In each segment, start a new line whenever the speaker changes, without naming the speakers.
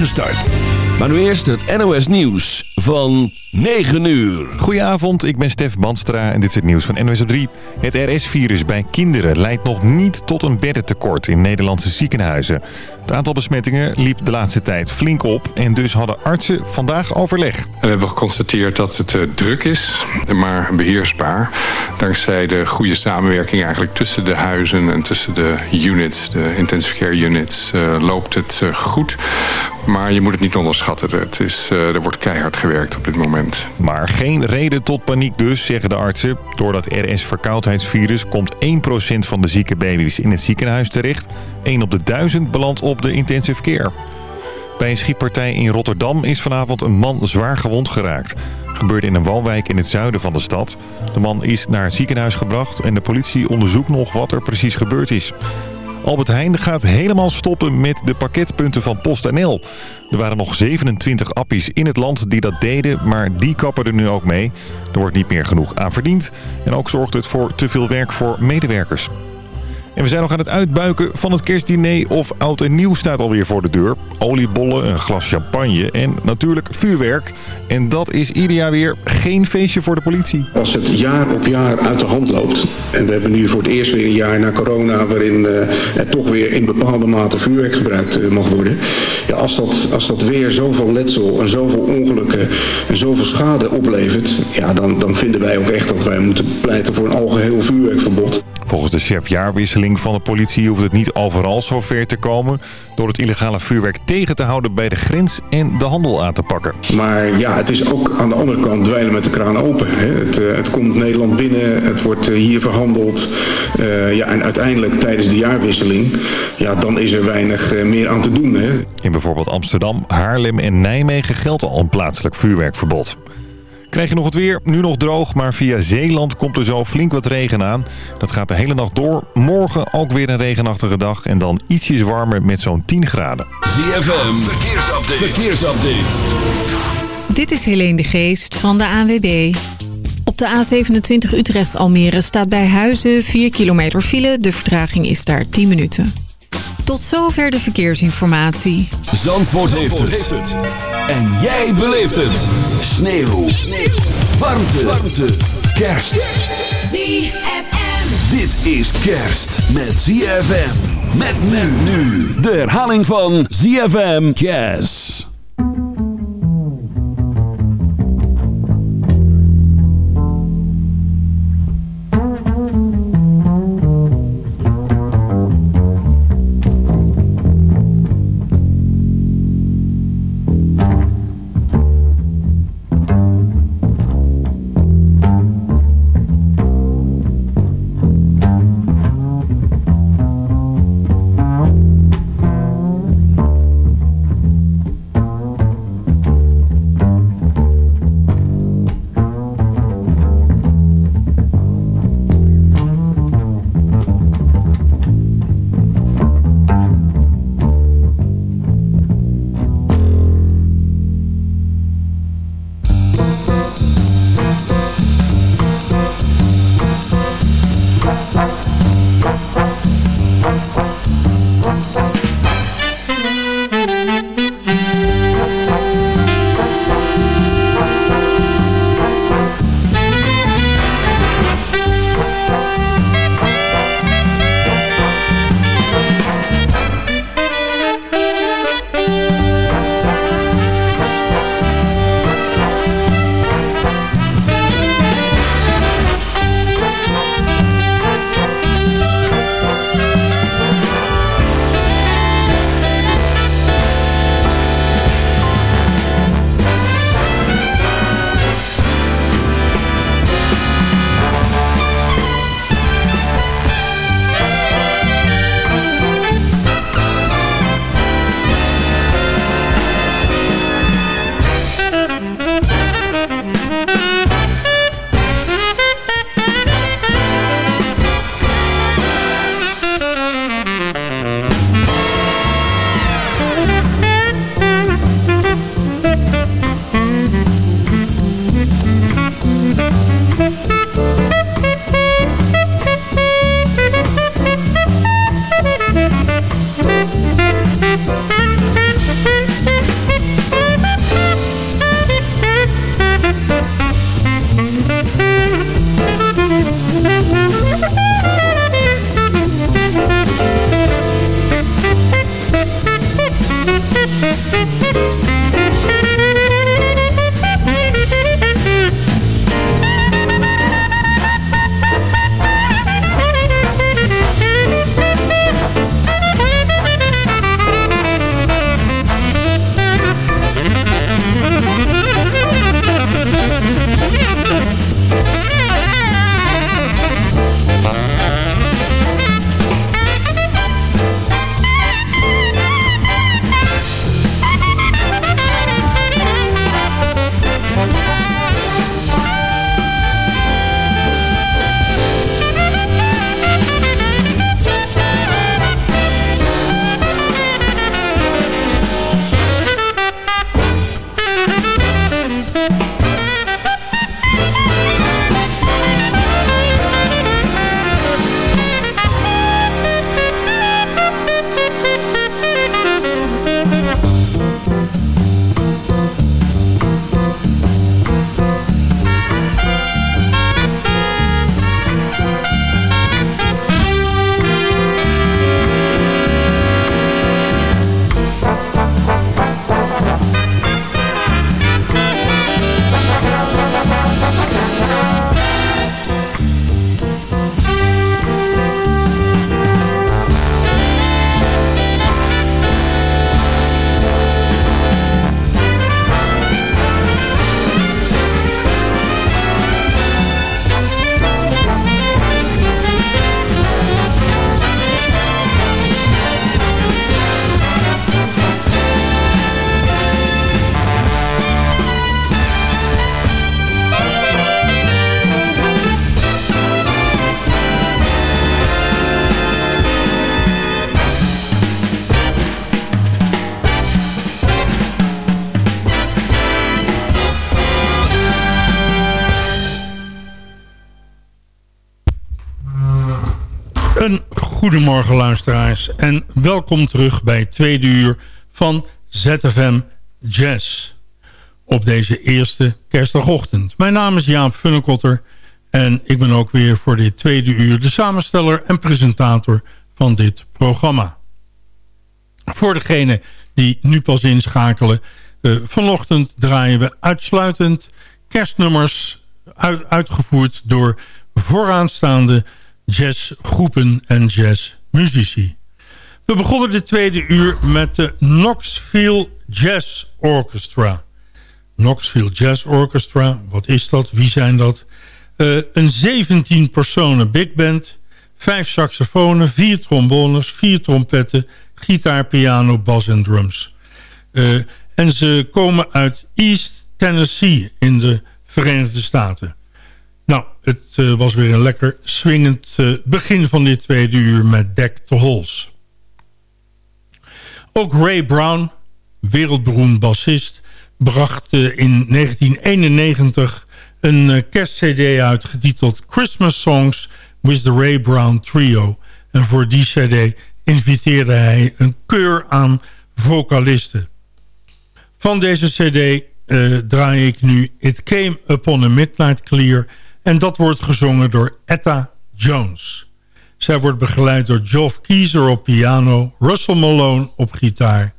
start. Maar nu eerst het NOS Nieuws van 9 uur.
Goedenavond, ik ben Stef Banstra en dit is het nieuws van NOS op 3. Het RS-virus bij kinderen leidt nog niet tot een beddentekort in Nederlandse ziekenhuizen. Het aantal besmettingen liep de laatste tijd flink op en dus hadden artsen vandaag overleg.
We hebben geconstateerd dat het uh, druk is, maar beheersbaar. Dankzij de goede samenwerking eigenlijk tussen de huizen en tussen de units, de intensive care units, uh, loopt het uh, goed. Maar je moet het niet onderschatten. Het is, er wordt keihard gewerkt op dit moment.
Maar geen reden tot paniek dus, zeggen de artsen. Door dat RS-verkoudheidsvirus komt 1% van de zieke baby's in het ziekenhuis terecht. 1 op de 1000 belandt op de intensive care. Bij een schietpartij in Rotterdam is vanavond een man zwaar gewond geraakt. Gebeurde in een woonwijk in het zuiden van de stad. De man is naar het ziekenhuis gebracht en de politie onderzoekt nog wat er precies gebeurd is. Albert Heijn gaat helemaal stoppen met de pakketpunten van PostNL. Er waren nog 27 appies in het land die dat deden, maar die kappen er nu ook mee. Er wordt niet meer genoeg aan verdiend en ook zorgt het voor te veel werk voor medewerkers. En we zijn nog aan het uitbuiken van het kerstdiner of oud en nieuw staat alweer voor de deur. Oliebollen, een glas champagne en natuurlijk vuurwerk. En dat is ieder jaar weer geen feestje voor de politie.
Als het jaar op jaar uit de hand loopt... en we hebben nu voor het eerst weer een jaar na corona... waarin uh, er toch weer in bepaalde mate vuurwerk gebruikt uh, mag worden... Ja, als, dat, als dat weer zoveel letsel en zoveel ongelukken en zoveel schade oplevert... Ja, dan, dan vinden wij ook echt dat wij moeten pleiten voor een algeheel vuurwerkverbod.
Volgens de chef jaarwisseling van de politie hoeft het niet overal zo ver te komen... door het illegale vuurwerk tegen te houden bij de grens en de handel aan te pakken.
Maar ja, het is ook aan de andere kant dweilen met de kraan open. Hè. Het, uh, het komt Nederland binnen, het wordt uh, hier verhandeld. Uh, ja, en uiteindelijk tijdens de jaarwisseling, ja, dan is er weinig meer aan te doen. Hè.
In bijvoorbeeld Amsterdam, Haarlem en Nijmegen geldt al een plaatselijk vuurwerkverbod. Krijg je nog het weer? Nu nog droog, maar via Zeeland komt er zo flink wat regen aan. Dat gaat de hele nacht door. Morgen ook weer een regenachtige dag en dan ietsjes warmer met zo'n 10 graden.
ZFM, verkeersupdate. verkeersupdate.
Dit is Helene de Geest van de ANWB. Op de A27 Utrecht-Almere staat bij Huizen 4 kilometer file. De vertraging is daar 10 minuten. Tot zover de verkeersinformatie.
Zandvoort, heeft, het. heeft, het. En jij beleeft het. Sneeuw. Sneeuw. Warmte. Warmte. Kerst.
ZFM.
Dit is kerst met ZFM. Met men nu. De herhaling van ZFM Jazz.
Goedemorgen luisteraars en welkom terug bij het tweede uur van ZFM Jazz. Op deze eerste kerstdagochtend. Mijn naam is Jaap Funnekotter en ik ben ook weer voor dit tweede uur de samensteller en presentator van dit programma. Voor degene die nu pas inschakelen, uh, vanochtend draaien we uitsluitend kerstnummers uitgevoerd door vooraanstaande jazzgroepen en jazzmuzici. We begonnen de tweede uur met de Knoxville Jazz Orchestra. Knoxville Jazz Orchestra, wat is dat? Wie zijn dat? Uh, een 17 personen big band, vijf saxofoons, vier trombones, vier trompetten, gitaar, piano, bas en drums. Uh, en ze komen uit East Tennessee in de Verenigde Staten. Nou, het uh, was weer een lekker swingend uh, begin van dit tweede uur met Deck the Halls. Ook Ray Brown, wereldberoemd bassist, bracht uh, in 1991 een kerstcd uit getiteld Christmas Songs with the Ray Brown Trio. En voor die cd inviteerde hij een keur aan vocalisten. Van deze cd draai ik nu It Came Upon a Midnight Clear... En dat wordt gezongen door Etta Jones. Zij wordt begeleid door Geoff Kiezer op piano... Russell Malone op gitaar...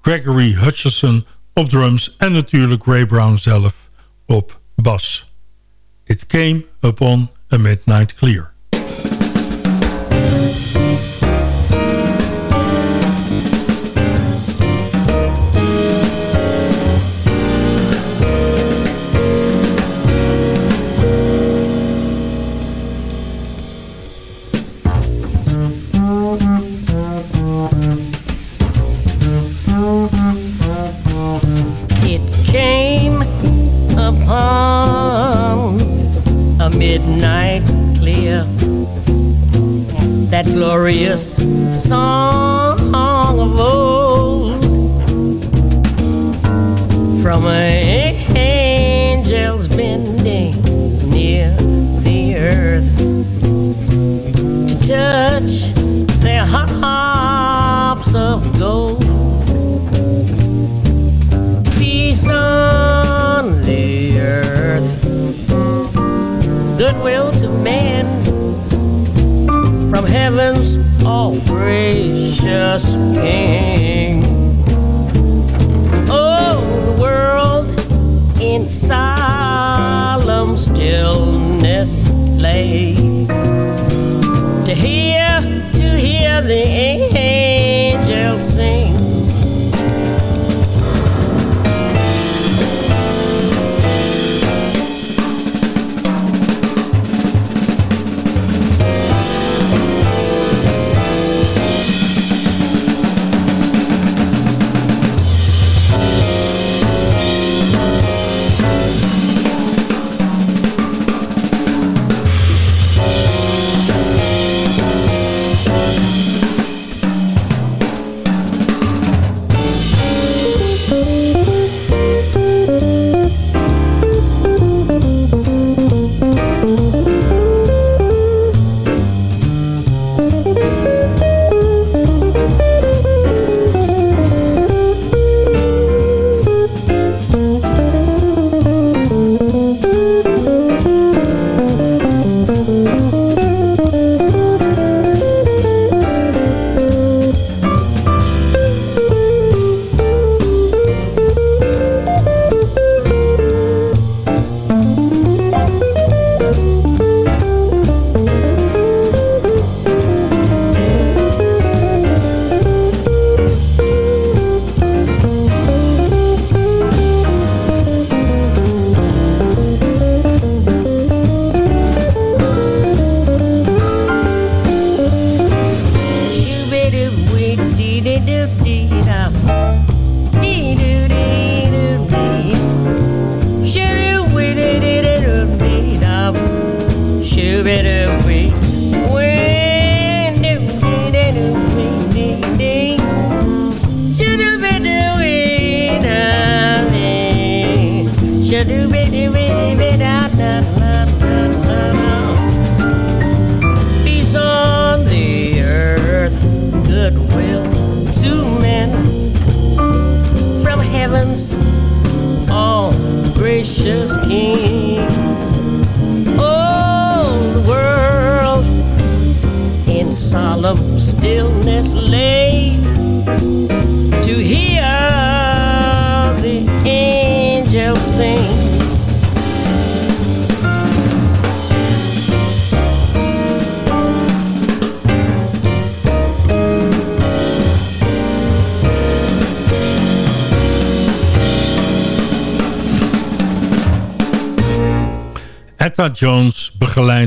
Gregory Hutchison op drums... en natuurlijk Ray Brown zelf op bas. It came upon a midnight clear.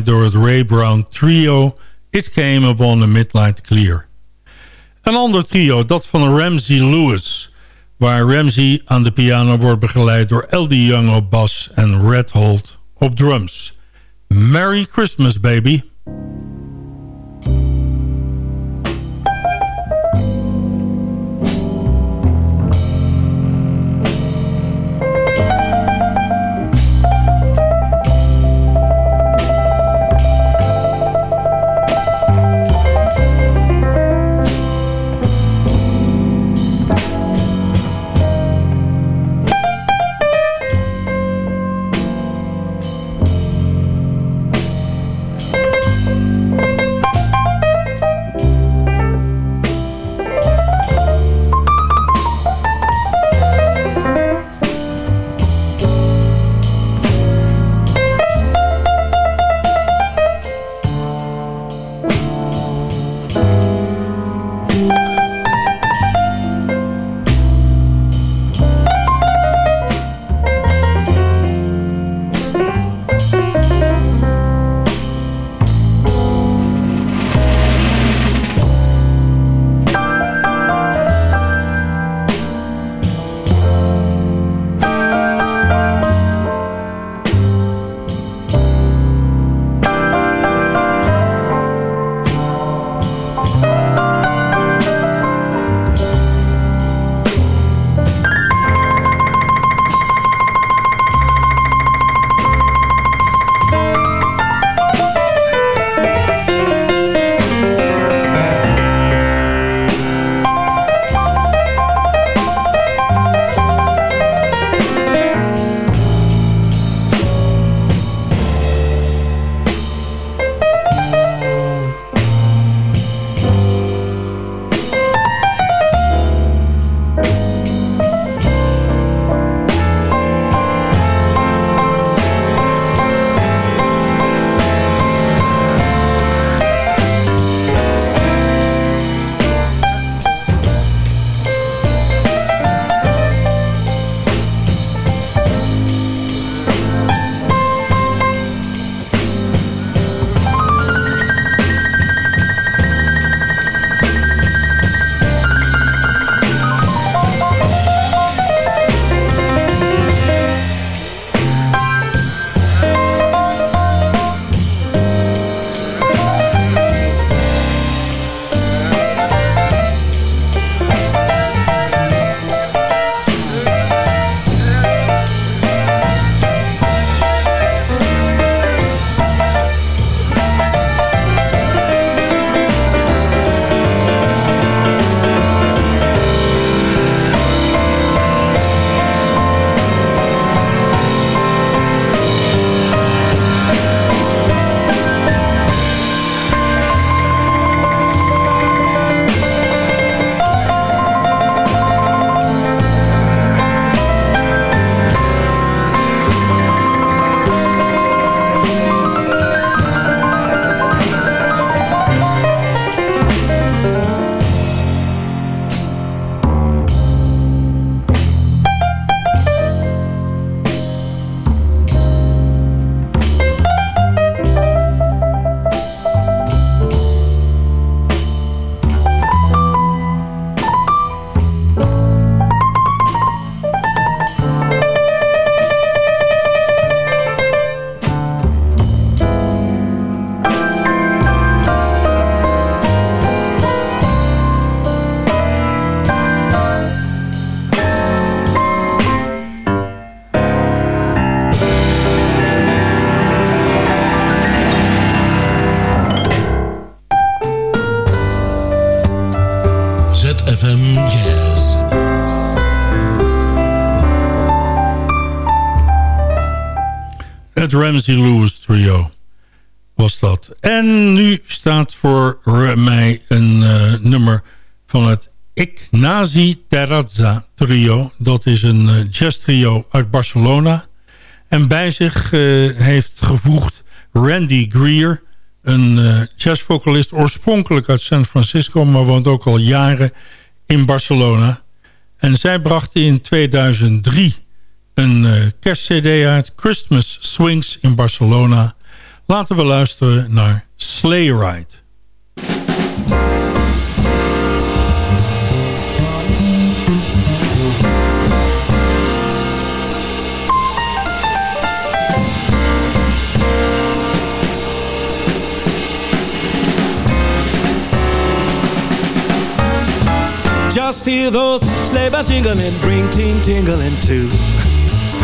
Door het Ray Brown trio... It Came Upon the Midnight Clear. Een ander trio, dat van Ramsey Lewis... waar Ramsey aan de piano wordt begeleid door L.D. Young op bas... en Red Holt op drums. Merry Christmas, baby! Ramsey Lewis Trio was dat. En nu staat voor mij een uh, nummer van het Ignazi Terrazza Trio. Dat is een uh, jazz trio uit Barcelona. En bij zich uh, heeft gevoegd Randy Greer... een jazzvocalist oorspronkelijk uit San Francisco... maar woont ook al jaren in Barcelona. En zij brachten in 2003 een uh, kerstcd uit... Christmas Swings in Barcelona. Laten we luisteren naar Sleigh Ride.
Just hear those sleigh bells jingling, ring ting tingling too.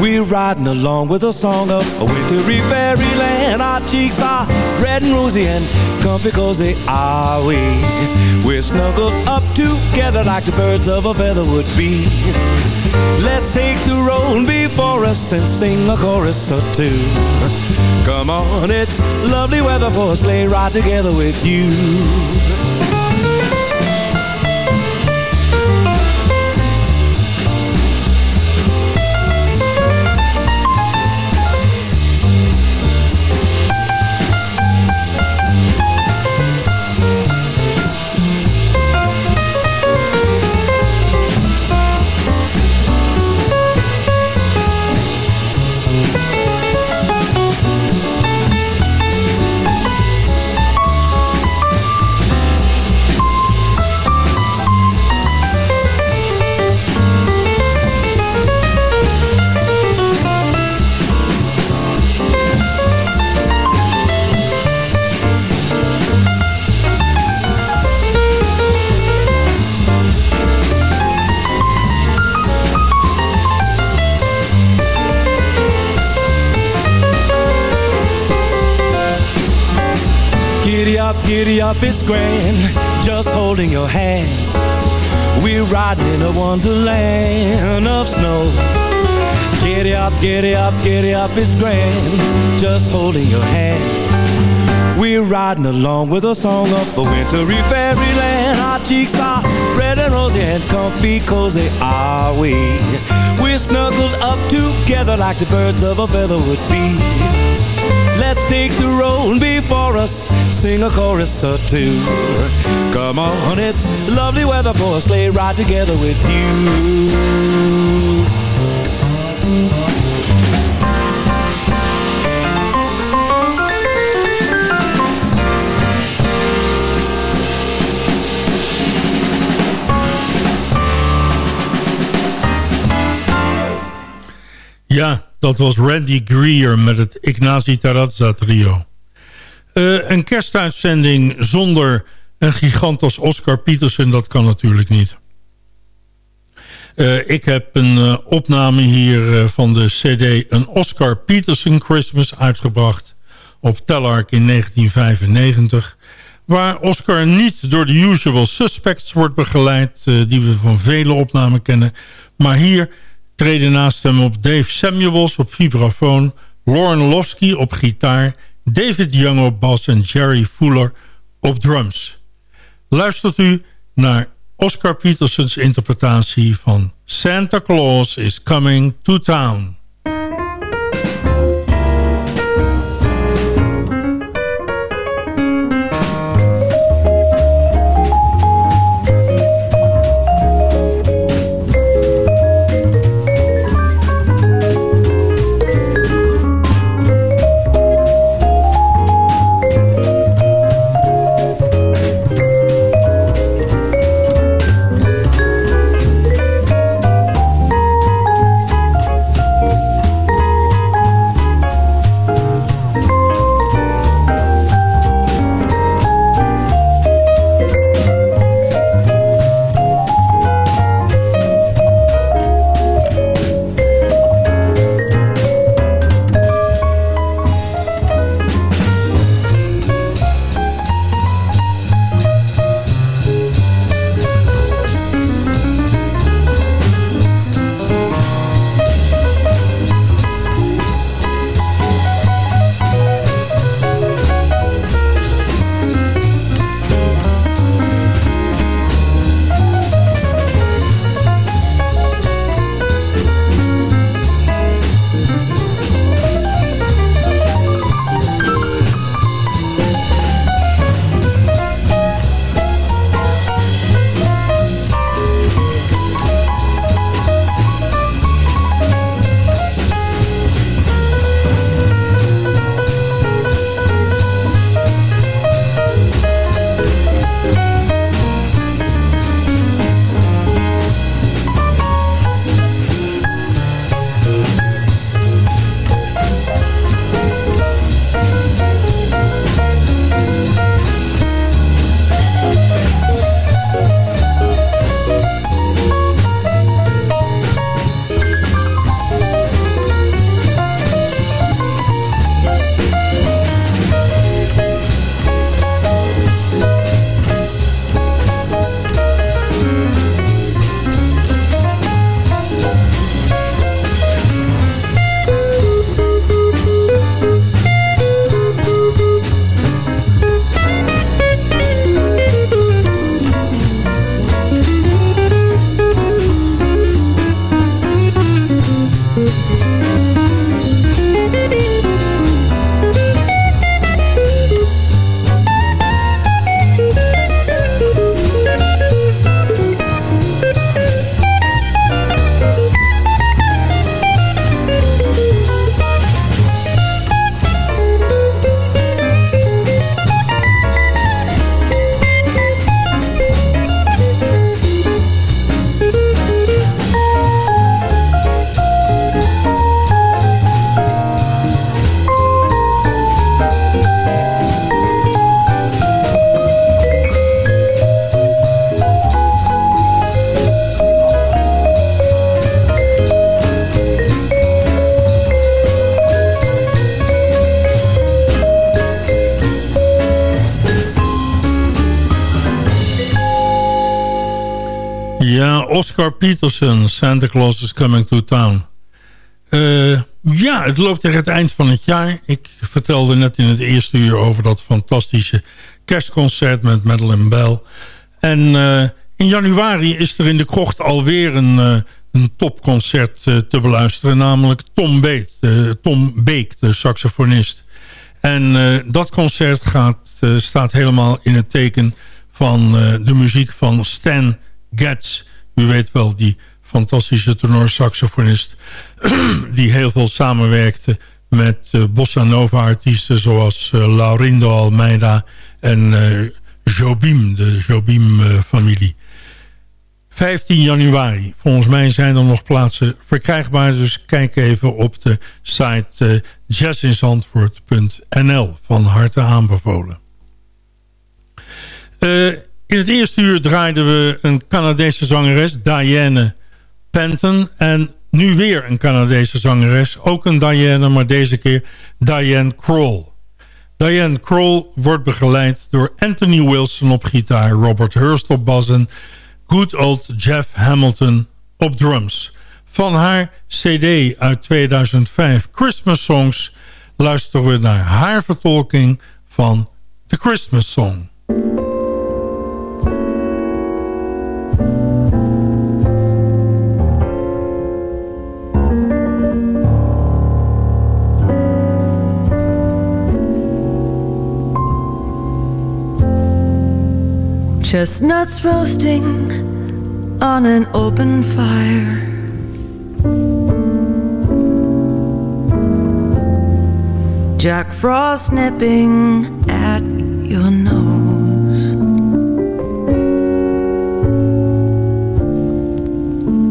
We're riding along with a song of a wintry fairyland. Our cheeks are red and rosy and comfy cozy are we. We're snuggled up together like the birds of a feather would be. Let's take the road before us and sing a chorus or two. Come on, it's lovely weather for a sleigh ride together with you. Up, it's grand, just holding your hand. We're riding in a wonderland of snow. Giddy up, giddy up, giddy up, it's grand, just holding your hand. We're riding along with a song of a wintry fairyland. Our cheeks are red and rosy and comfy cozy are we. We're snuggled up together like the birds of a feather would be. Let's take the road before us, sing a chorus or two. Come on, it's lovely weather for a sleigh ride together with you.
Ja, dat was Randy Greer met het Ignazi Tarazza trio. Uh, een kerstuitzending zonder een gigant als Oscar Peterson, dat kan natuurlijk niet. Uh, ik heb een uh, opname hier van de cd een Oscar Peterson Christmas uitgebracht op Tellark in 1995. Waar Oscar niet door de usual suspects wordt begeleid, die we van vele opnamen kennen. Maar hier treden naast hem op Dave Samuels op vibrafoon... Lauren Lofsky op gitaar... David Young op bas en Jerry Fuller op drums. Luistert u naar Oscar Petersons interpretatie van Santa Claus is Coming to Town. Oscar Peterson, Santa Claus is Coming to Town. Uh, ja, het loopt tegen het eind van het jaar. Ik vertelde net in het eerste uur over dat fantastische kerstconcert met Madeleine Bell. En uh, in januari is er in de krocht alweer een, uh, een topconcert te beluisteren. Namelijk Tom, Beek, Tom Beek, de saxofonist. En dat concert gaat, staat helemaal in het teken van de muziek van Stan Getz. U weet wel, die fantastische tenorsaxofonist... die heel veel samenwerkte met uh, bossa nova artiesten... zoals uh, Laurindo Almeida en uh, Jobim, de Jobim-familie. 15 januari. Volgens mij zijn er nog plaatsen verkrijgbaar. Dus kijk even op de site jazzinzandvoort.nl. Van harte aanbevolen. In het eerste uur draaiden we een Canadese zangeres, Diane Penton. En nu weer een Canadese zangeres. Ook een Diane, maar deze keer Diane Kroll. Diane Kroll wordt begeleid door Anthony Wilson op gitaar... Robert Hurst op bas en good old Jeff Hamilton op drums. Van haar cd uit 2005, Christmas Songs... luisteren we naar haar vertolking van The Christmas Song.
Chestnuts roasting on an open fire. Jack Frost nipping at your nose.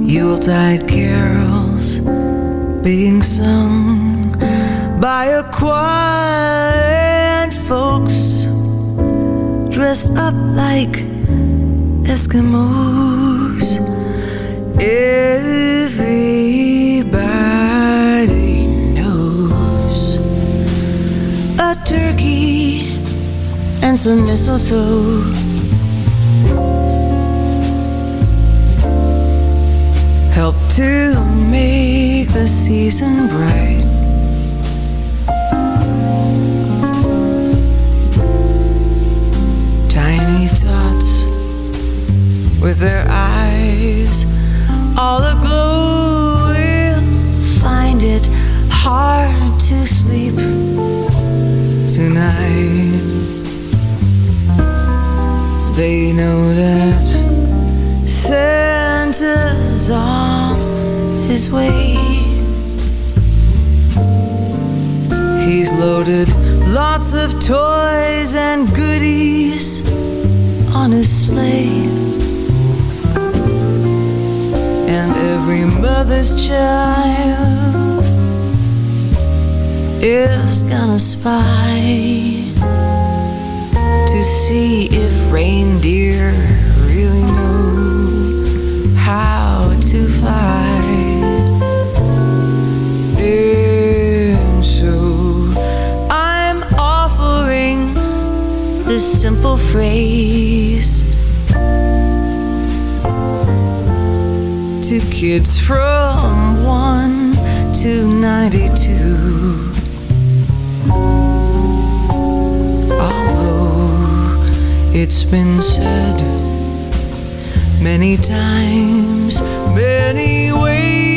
Yuletide carols being sung by a choir and folks dressed up like Eskimos. Everybody knows a turkey and some mistletoe. Help to make the season bright. Mother's child is gonna spy to see if reindeer really know how to fly. And so I'm offering this simple phrase kids from 1 to 92. Although it's been said many times, many ways,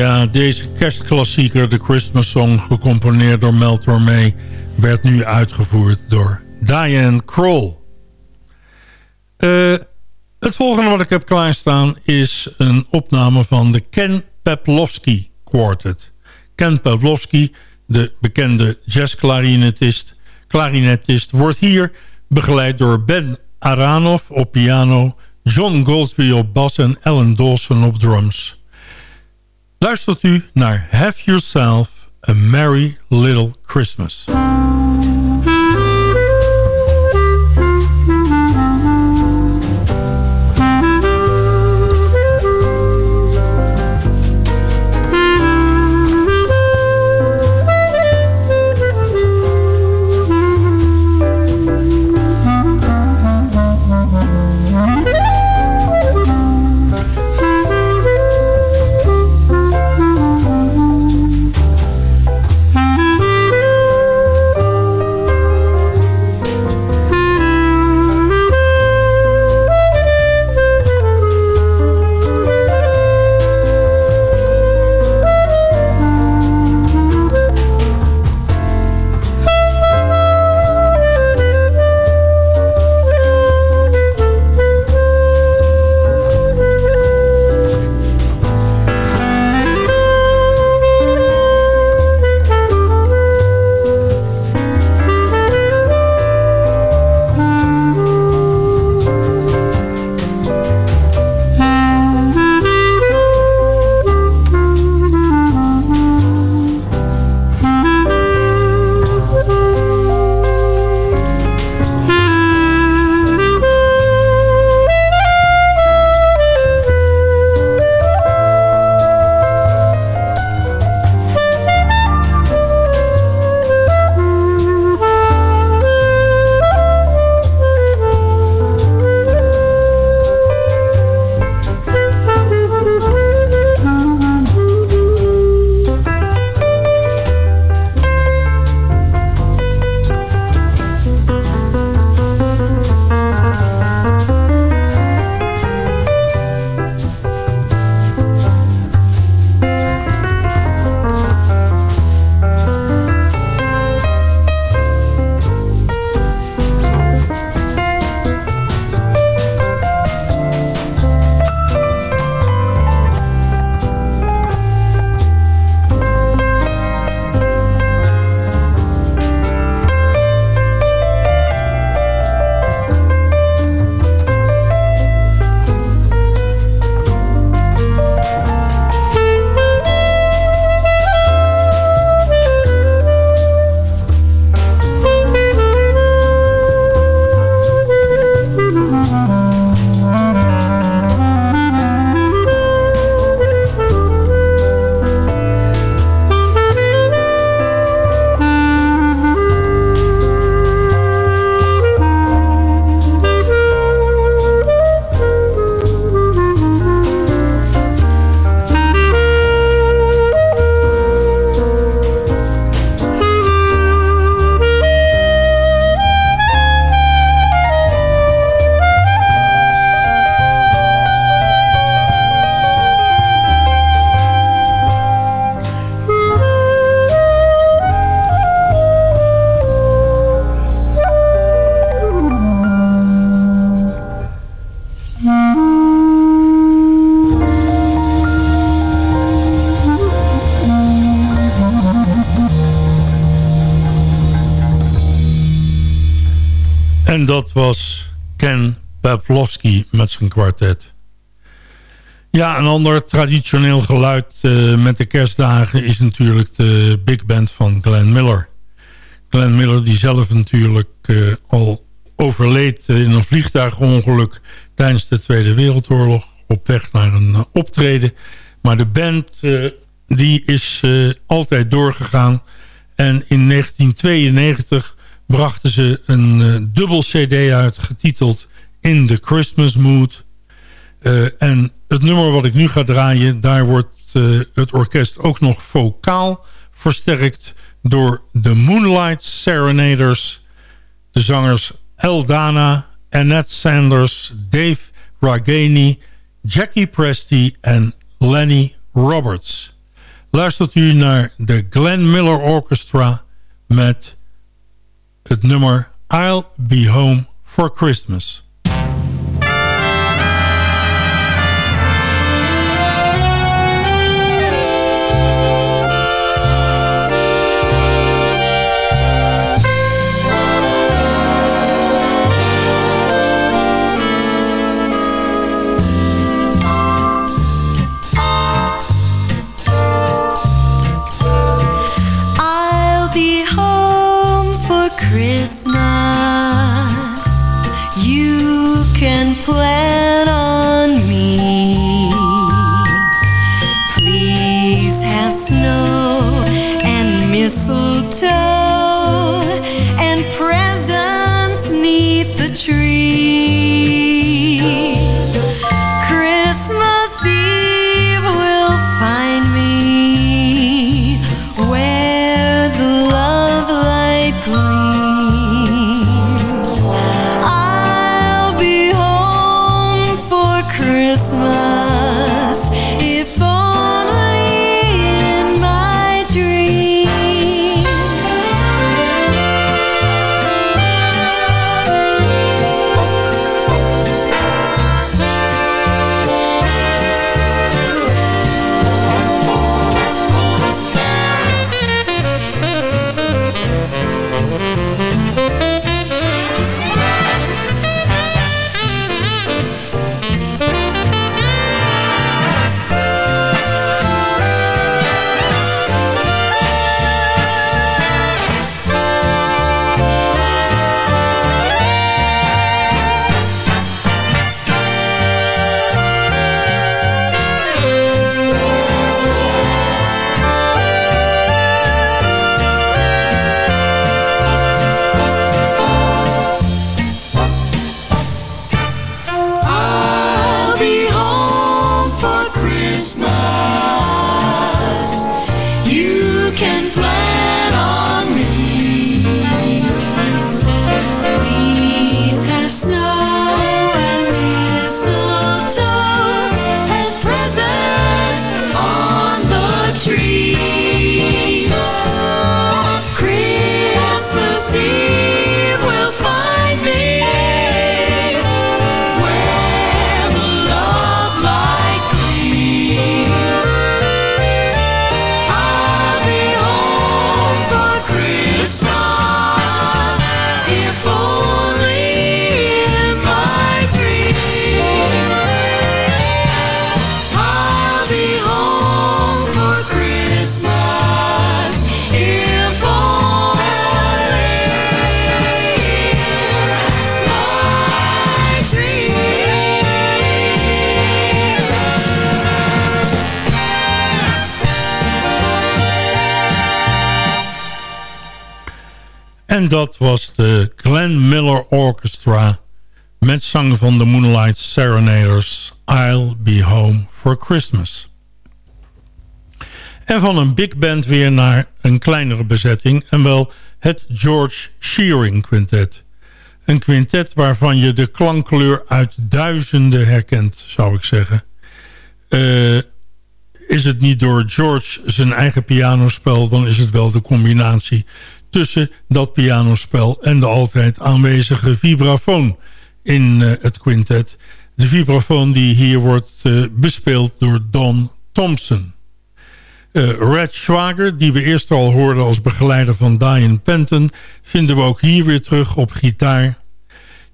Ja, deze kerstklassieker, de Christmas Song, gecomponeerd door Mel Tormé, werd nu uitgevoerd door Diane Kroll. Eh, het volgende wat ik heb klaarstaan is een opname van de Ken Peplowski Quartet. Ken Peplowski, de bekende jazzklarinetist, klarinetist, wordt hier begeleid door Ben Aranov op piano, John Goldsby op bas en Alan Dawson op drums. Luistert u naar Have Yourself a Merry Little Christmas. Dat was Ken Pavlovsky met zijn kwartet. Ja, een ander traditioneel geluid uh, met de kerstdagen... is natuurlijk de big band van Glenn Miller. Glenn Miller die zelf natuurlijk uh, al overleed in een vliegtuigongeluk tijdens de Tweede Wereldoorlog op weg naar een uh, optreden. Maar de band die is altijd doorgegaan en in 1992 brachten ze een dubbel cd uit getiteld In the Christmas Mood. en het nummer wat ik nu ga draaien, daar wordt het orkest ook nog vocaal versterkt door de Moonlight Serenaders. De zangers Eldana, Annette Sanders, Dave Ragani, Jackie Presti en Lenny Roberts. Luistert u naar de Glenn Miller Orchestra met het nummer I'll Be Home for Christmas. En dat was de Glenn Miller Orchestra... met zang van de Moonlight Serenaders... I'll Be Home for Christmas. En van een big band weer naar een kleinere bezetting... en wel het George Shearing Quintet. Een quintet waarvan je de klankkleur uit duizenden herkent, zou ik zeggen. Uh, is het niet door George zijn eigen pianospel... dan is het wel de combinatie tussen dat pianospel en de altijd aanwezige vibrafoon in uh, het quintet. De vibrafoon die hier wordt uh, bespeeld door Don Thompson. Uh, Red Schwager, die we eerst al hoorden als begeleider van Diane Penton... vinden we ook hier weer terug op gitaar.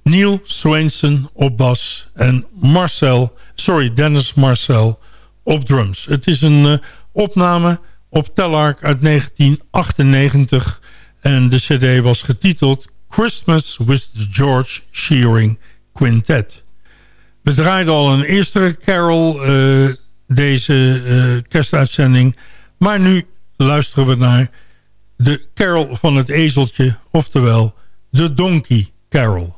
Neil Swainson op bas en Marcel, sorry, Dennis Marcel op drums. Het is een opname op Telark uit 1998 En de cd was getiteld Christmas with the George Shearing Quintet. We draaiden al een eerste carol uh, deze uh, kerstuitzending. Maar nu luisteren we naar de carol van het ezeltje, oftewel de Donkey Carol.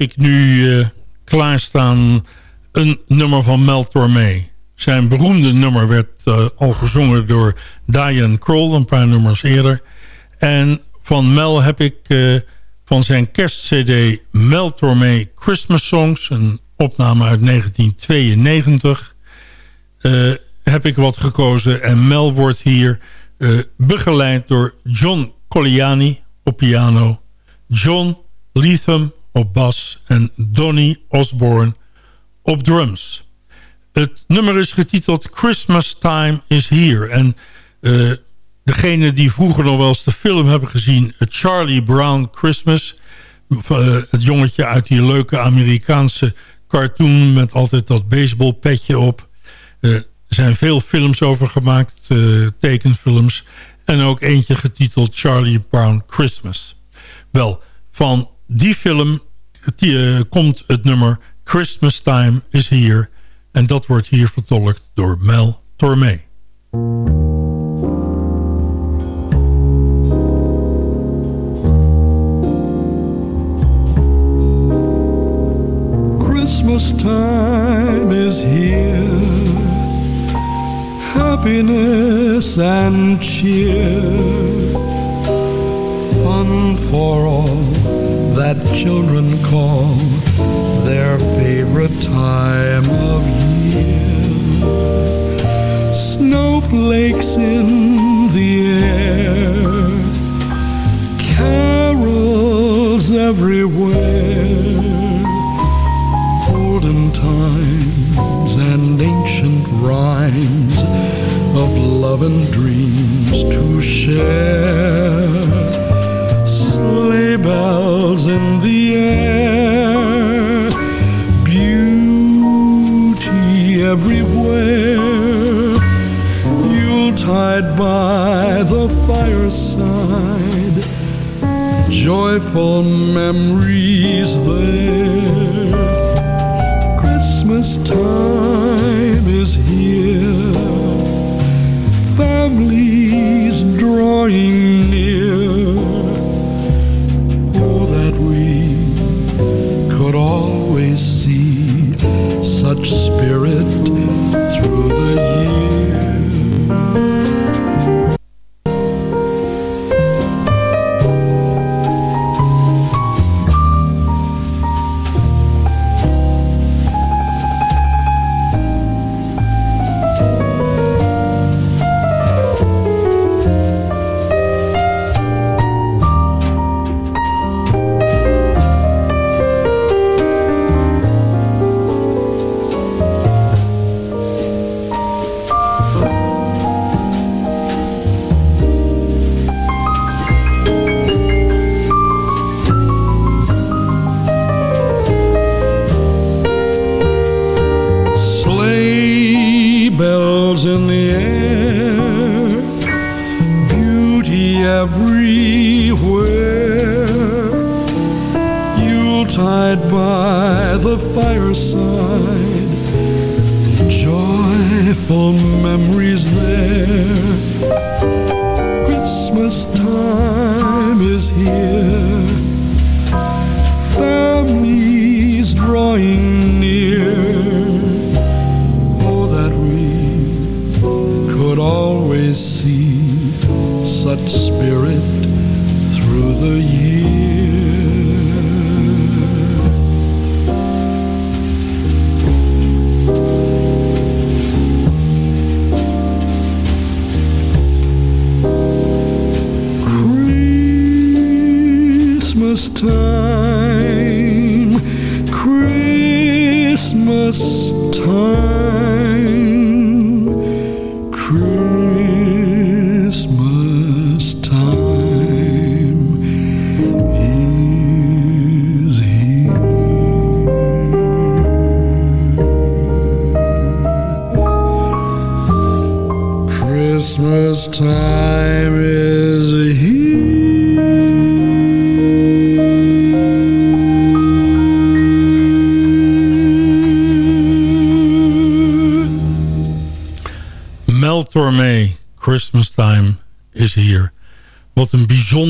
Ik nu uh, klaarstaan een nummer van Mel Tormé. Zijn beroemde nummer werd uh, al gezongen door Diane Kroll, een paar nummers eerder. En van Mel heb ik uh, van zijn kerstcd Mel Tormé Christmas Songs... een opname uit 1992... heb ik wat gekozen. En Mel wordt hier begeleid door John Colliani op piano... John Leatham op bas en Donny Osborne op drums. Het nummer is getiteld Christmas Time is Here. En uh, degene die vroeger nog wel eens de film hebben gezien... Charlie Brown Christmas... Uh, het jongetje uit die leuke Amerikaanse cartoon... met altijd dat baseballpetje op. Uh, er zijn veel films over gemaakt, tekenfilms... en ook eentje getiteld Charlie Brown Christmas. Wel, van die film die, uh, komt het nummer Christmas Time is Here. En dat wordt hier vertolkt door Mel Tormé.
Christmas time is here Happiness and cheer Fun for all that children call Their favorite time of year Snowflakes in the air Carols everywhere olden times and ancient rhymes of love and dreams to share. Bells in the air, beauty everywhere. Yuletide by the fireside, joyful memories there. Christmas time is here. Families drawing such spirit through the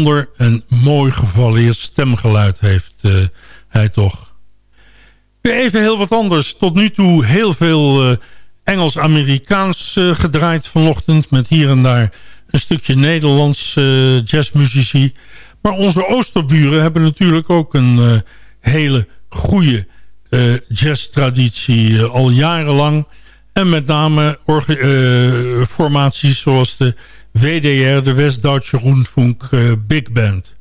bijzonder en mooi gevalleerd stemgeluid heeft eh, hij toch. Even heel wat anders. Tot nu toe heel veel eh, Engels-Amerikaans eh, gedraaid vanochtend... met hier en daar een stukje Nederlands jazzmuzici. Maar onze oosterburen hebben natuurlijk ook een hele goede jazztraditie al jarenlang... En met name formaties zoals de WDR, de West-Duitse Rundfunk eh, Big Band.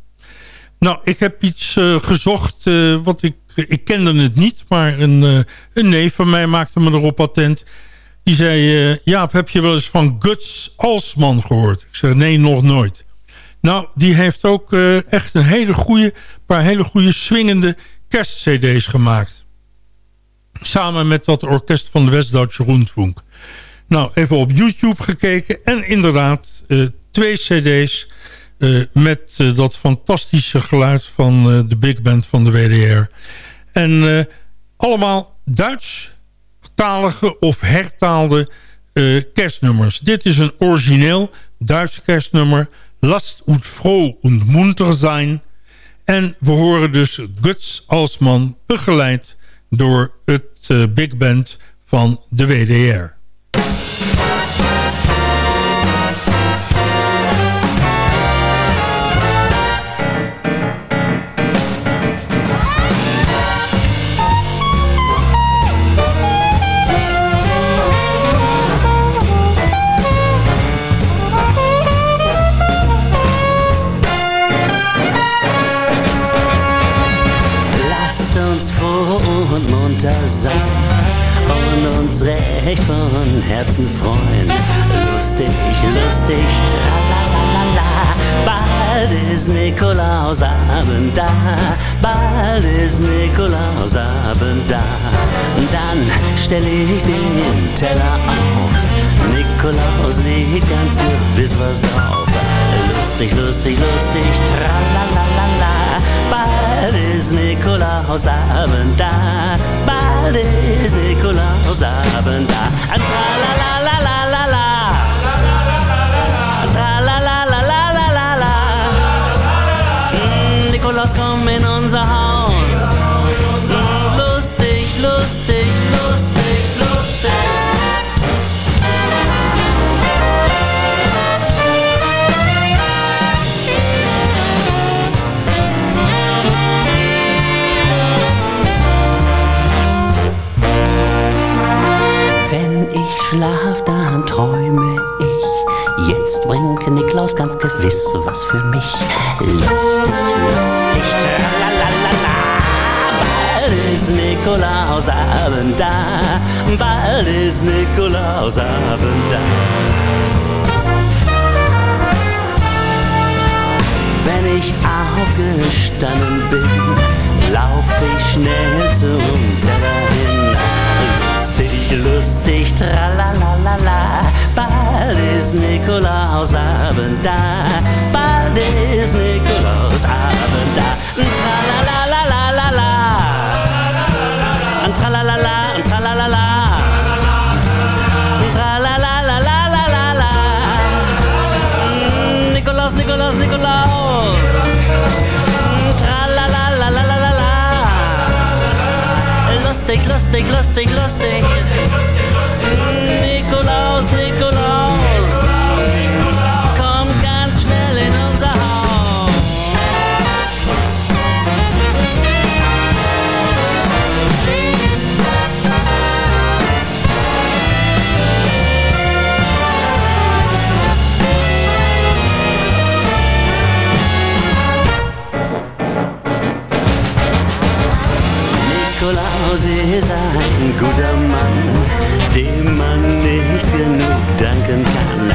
Nou, ik heb iets eh, gezocht eh, wat ik... Ik kende het niet, maar een, een neef van mij maakte me erop attent. Die zei, Jaap, heb je wel eens van Guts Alsman gehoord? Ik zeg, nee, nog nooit. Nou, die heeft ook echt een hele goede, paar hele goede swingende kerstcd's gemaakt. Samen met dat orkest van de West-Duitse Rundfunk. Nou, even op YouTube gekeken. En inderdaad, eh, twee cd's eh, met eh, dat fantastische geluid van de big band van de WDR. En allemaal Duits, talige of hertaalde kerstnummers. Dit is een origineel Duits kerstnummer. Last und froh und munter zijn. En we horen dus Guts Alsman begeleid door het big band van de WDR.
Nikolausabend da, bald ist Nikolausabend da. Dann stell ich den Teller auf. Nikolaus legt ganz gewiss was drauf. Lustig, lustig, lustig, tralalala. Bald ist Nikolausabend da, bald ist Nikolausabend da. Tralalalala. Schlaf, dann träume ich. Jetzt bringt Niklaus ganz gewiss was für mich. Lustig, lustig, tralalala. Bald ist Nikolausabend da. Bald ist Nikolausabend da. Wenn ich aufgestanden bin, lauf ich schnell zum Teller hin. Lustig, lustig, tralalala. Bald ist Nikolausabend da. Bald ist Nikolausabend da. Tralalalala. Lustig, lustig, lustig, lustig. Nikolaus ist ein guter Mann, dem man nicht genug danken kann.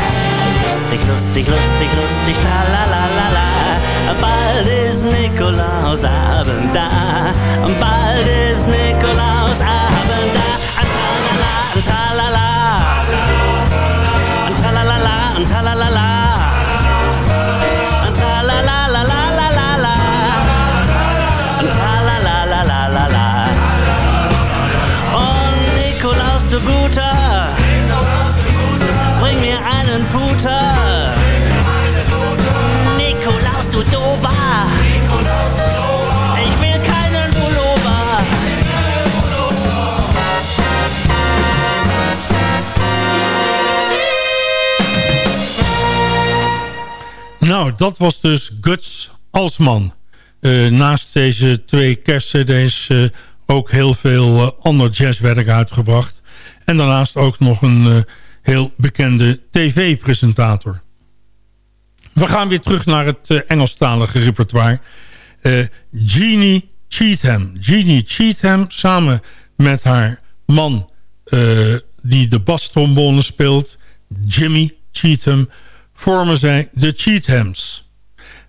Lustig, lustig, lustig, lustig, tralalala. Bald ist Nikolausabend da, bald ist Nikolausabend da. Tralala, tralala, tralala, tralala. Bring mir einen Puter. Nikolaus, du Dover, ich will keinen Pullover.
Nou, dat was dus Guts Alsman. Eh, naast deze twee kerstcd's uh, ook heel veel uh, ander jazzwerk uitgebracht. En daarnaast ook nog een uh, heel bekende tv-presentator. We gaan weer terug naar het Engelstalige repertoire. Jeannie Cheatham. Jeannie Cheatham samen met haar man die de bastrombone speelt... Jimmy Cheatham vormen zij de Cheathams.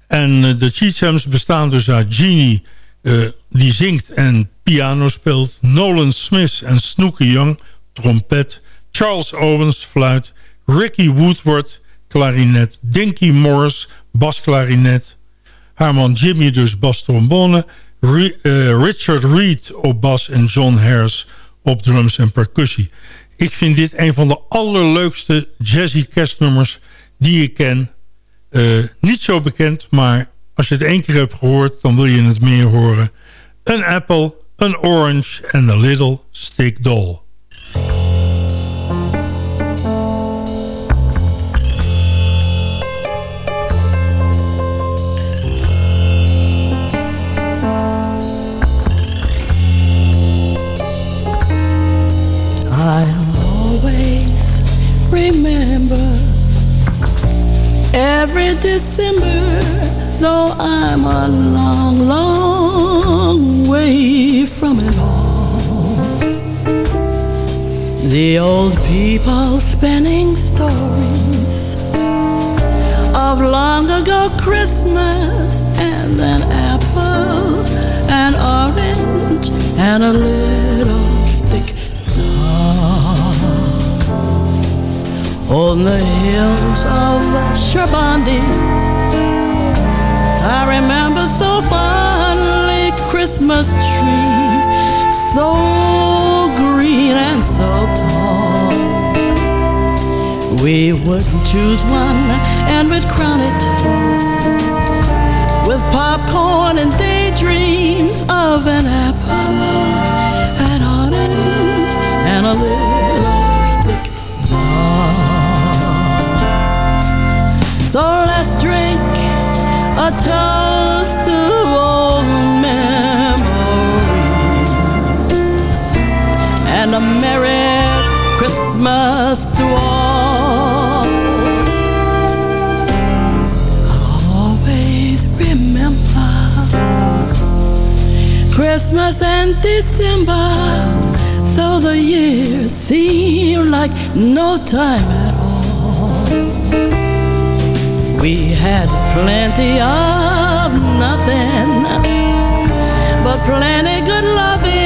En uh, de Cheathams bestaan dus uit Jeannie, uh, die zingt en piano speelt. Nolan Smith en Snooky Young, trompet. Charles Owens, fluit. Ricky Woodward, klarinet. Dinky Morris, basklarinet. Haar man Jimmy dus bastrombone. Re uh, Richard Reed op bas en John Harris op drums en percussie. Ik vind dit een van de allerleukste jazzy kerstnummers die ik ken. Uh, niet zo bekend, maar als je het één keer hebt gehoord... dan wil je het meer horen. An apple, an orange and a little stick doll.
Every December, though I'm a long, long way from it all. The old people spinning stories of long ago Christmas and an apple, an orange, and a little ah, on the hills of Shabandi. I remember so fondly Christmas trees, so green and so. We wouldn't choose one and we'd crown it with popcorn and daydreams of an apple, an orange, and a little stick. So let's drink a toast to old memories and a Merry Christmas to all. Christmas and December, so the years seem like no time at all. We had plenty of nothing, but plenty good loving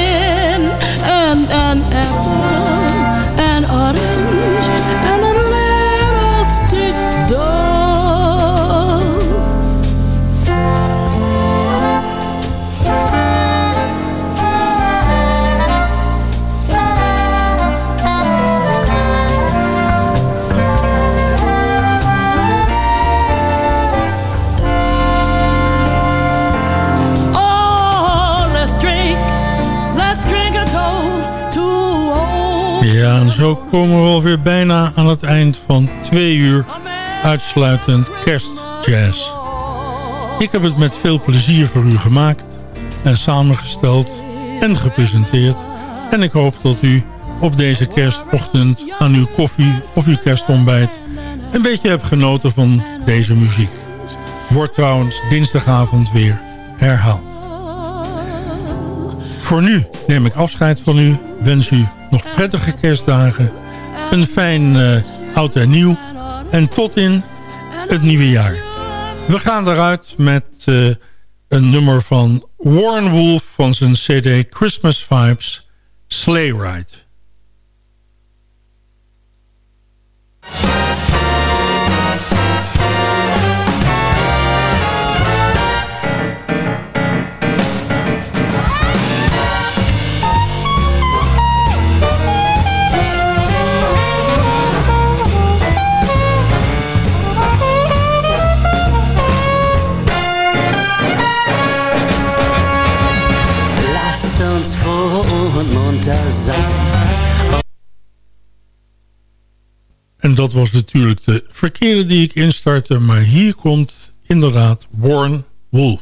Ja, en zo komen we alweer bijna aan het eind van twee uur uitsluitend kerstjazz. Ik heb het met veel plezier voor u gemaakt en samengesteld en gepresenteerd. En ik hoop dat u op deze kerstochtend aan uw koffie of uw kerstontbijt een beetje hebt genoten van deze muziek. Wordt trouwens dinsdagavond weer herhaald. Voor nu neem ik afscheid van u, wens u nog prettige kerstdagen. Een fijn uh, oud en nieuw. En tot in het nieuwe jaar. We gaan eruit met uh, een nummer van Warren Wolf van zijn cd Christmas Vibes, Sleigh Ride. En dat was natuurlijk de verkeerde die ik instartte. Maar hier komt inderdaad Warren Wolf.